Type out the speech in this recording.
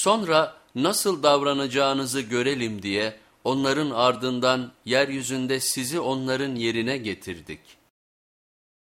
Sonra nasıl davranacağınızı görelim diye onların ardından yeryüzünde sizi onların yerine getirdik.